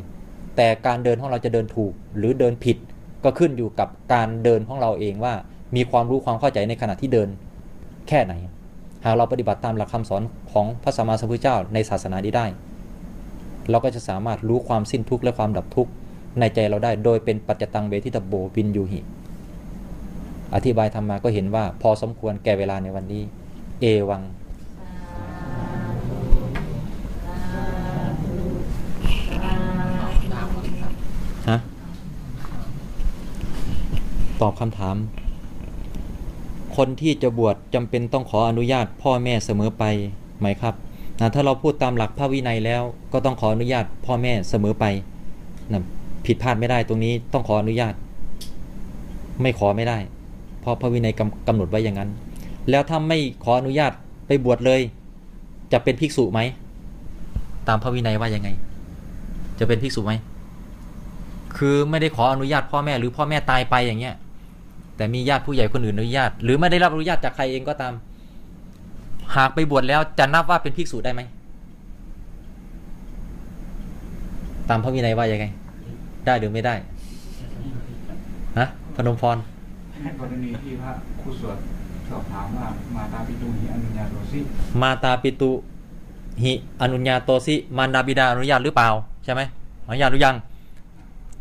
แต่การเดินของเราจะเดินถูกหรือเดินผิดก็ขึ้นอยู่กับการเดินของเราเองว่า มีความรู้ความเข้าใจในขณะที่เดินแค่ไหน หากเราปฏิบัติตามหลักคำสอนของพระสัมมาสัมพุทธเจ้าในศาสนานี้ได้ เราก็จะสามารถรู้ความสิ้นทุกข์และความดับทุกข์ในใจเราได้โดยเป็นปัจจตังเวทิตโบวินยูหิ อธิบายธรรมาก็เห็นว่าพอสมควรแก่เวลาในวันนี้ เอวังฮะตอบคำถาม คนที่จะบวชจำเป็นต้องขออนุญาตพ่อแม่เสมอไปไหมครับนะถ้าเราพูดตามหลักพระวินัยแล้ว ก็ต้องขออนุญาตพ่อแม่เสมอไปนะผิดพลาดไม่ได้ตรงนี้ต้องขออนุญาต ไม่ขอไม่ได้ เพราะพระวินัยกำกำหนดไว้อย่างนั้น แล้วถ้าไม่ขออนุญาตไปบวชเลย จะเป็นภิกษุไหม ตามพระวินัยว่ายังไง จะเป็นภิกษุไหม คือไม่ได้ขออนุญาตพ่อแม่หรือพ่อแม่ตายไปอย่างเงี้ย แต่มีญาติผู้ใหญ่คนอื่นอนุญาต หรือไม่ได้รับอนุญาตจากใครเองก็ตาม หากไปบวชแล้วจะนับว่าเป็นภิกษุได้ไหม ตามพระวินัยว่ายังไง ได้หรือไม่ได้ ฮะพนมพรในกรณีที่พระครูสวด สอบถามว่ามาตาปิตุหิอนุญญาโตสิมาตาปิตุหิอนุญญาโตสิมารดาบิดาอนุญาตหรือเปล่าใช่ไหมอนุญาตหรือยัง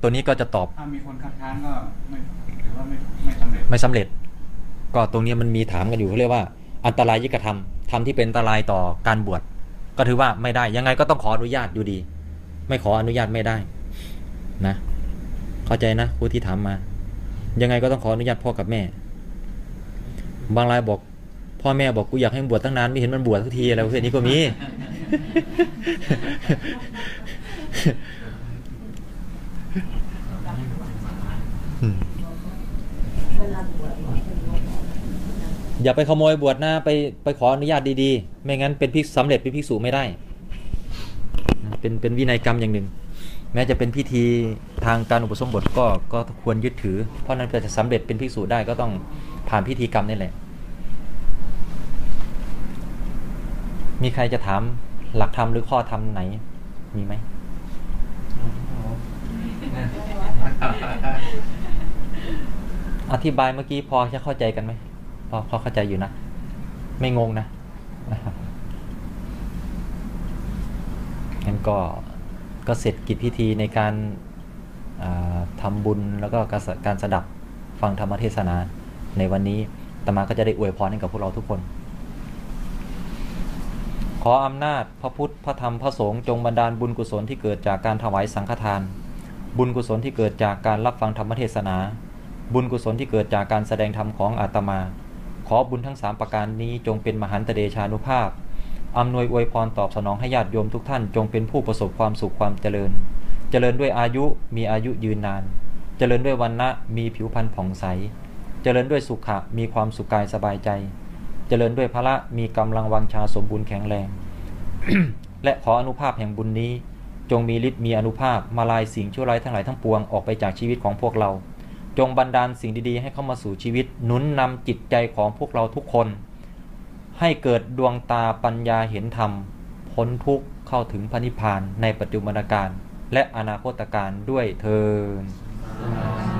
ตัวนี้ก็จะตอบถ้ามีคนคัดค้านก็ไม่หรือว่าไม่ไม่สำเร็จไม่สำเร็จ ก็ตรงนี้มันมีถามกันอยู่เขาเรียกว่า อันตรายยิกธรรมทำที่เป็นอันตรายต่อการบวชก็ถือว่าไม่ได้ยังไงก็ต้องขออนุญาตอยู่ดี ไม่ขออนุญาตไม่ได้นะ เข้าใจนะผู้ที่ถามมา ยังไงก็ต้องขออนุญาตพ่อกับแม่ บางรายบอก พ่อแม่บอกกูอยากให้มันบวชตั้งนานไม่เห็นมันบวชสักทีอะไรประเภทนี้ก็มีอืมอย่าไปขโมยบวชนะไปไปขออนุญาตดีๆ ไม่งั้นเป็นพิกสำเร็จเป็นภิกษุไม่ได้นะเป็นเป็นวินัยกรรมอย่างหนึ่งแม้จะเป็นพิธีทางการอุปสมบทก็ก็ควรยึดถือ เพราะนั้นจะสำเร็จเป็นภิกษุได้ก็ต้อง ผ่านพิธีกรรมนี่แหละ มีใครจะถามหลักธรรมหรือข้อธรรมไหน มีไหมอธิบายเมื่อกี้พอจะเข้าใจกันไหมพอพอเข้าใจอยู่นะ ไม่งงนะงั้นก็ก็เสร็จกิจพิธีในการาทำบุญแล้วก็การสการสดับฟังธรรมเทศนา ในวันนี้ตมาก็จะได้อวยพรให้กับพวกเราทุกคน ขออำนาจพระพุทธพระธรรมพระสงฆ์จงบันดาลบุญกุศลที่เกิดจากการถวายสังฆทาน บุญกุศลที่เกิดจากการรับฟังธรรมเทศนา บุญกุศลที่เกิดจากการแสดงธรรมของอาตมา ขอบุญทั้งสามประการนี้จงเป็นมหันตเดชานุภาพอำนวยอวยพรตอบสนองให้ญาติโยมทุกท่านจงเป็นผู้ประสบความสุขความเจริญ เจริญด้วยอายุมีอายุยืนนาน เจริญด้วยวันนะมีผิวพรรณผ่องใส เจริญด้วยสุขะมีความสุขกายสบายใจ เจริญด้วยพระมีกำลังวังชาสมบูรณ์แข็งแรง และขออนุภาพแห่งบุญนี้ จงมีฤทธิ์มีอนุภาพมาลายสิ่งชั่วร้ายทั้งหลายทั้งปวงออกไปจากชีวิตของพวกเรา จงบันดาลสิ่งดีๆ ให้เข้ามาสู่ชีวิตหนุนนำจิตใจของพวกเราทุกคน ให้เกิดดวงตาปัญญาเห็นธรรมพ้นทุกข์เข้าถึงพระนิพพานในปัจจุบันการและอนาคตการด้วยเทิน